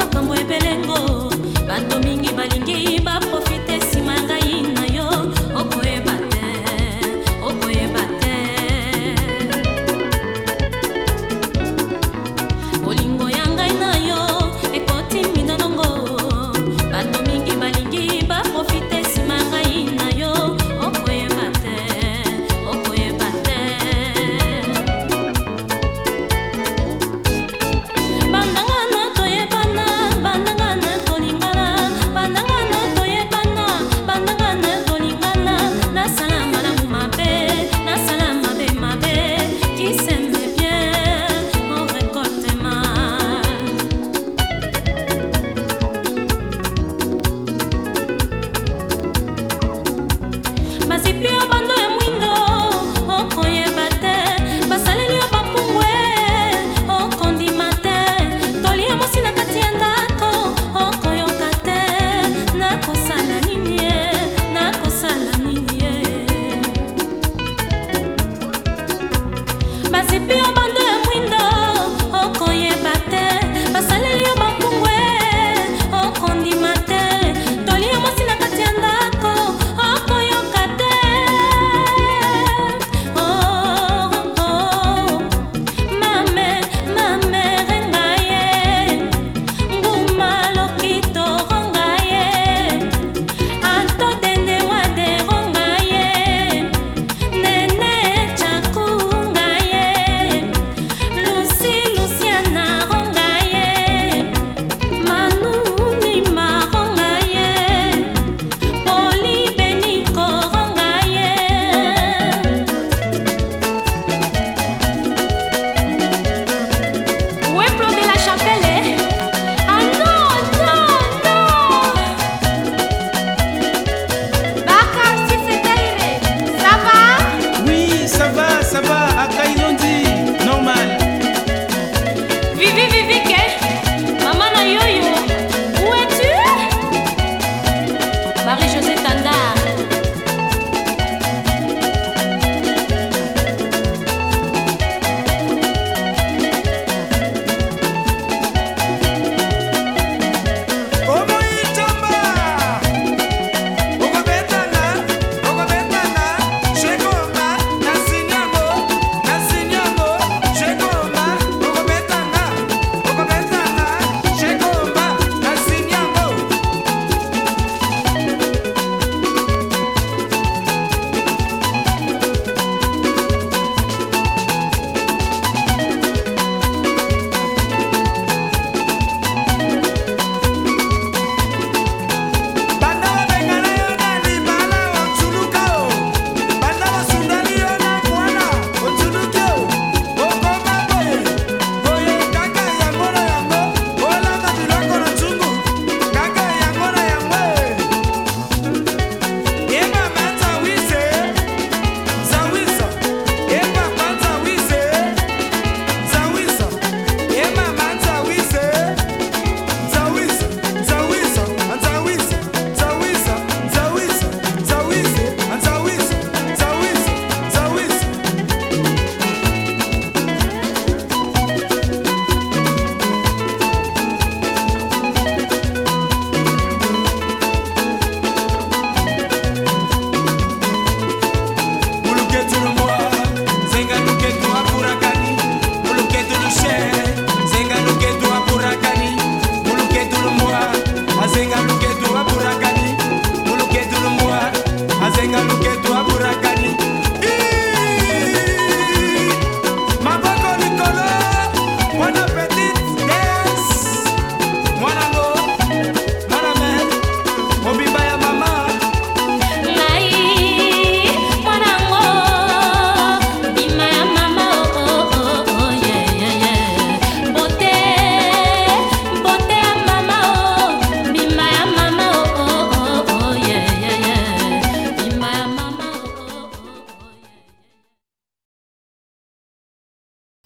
my thumb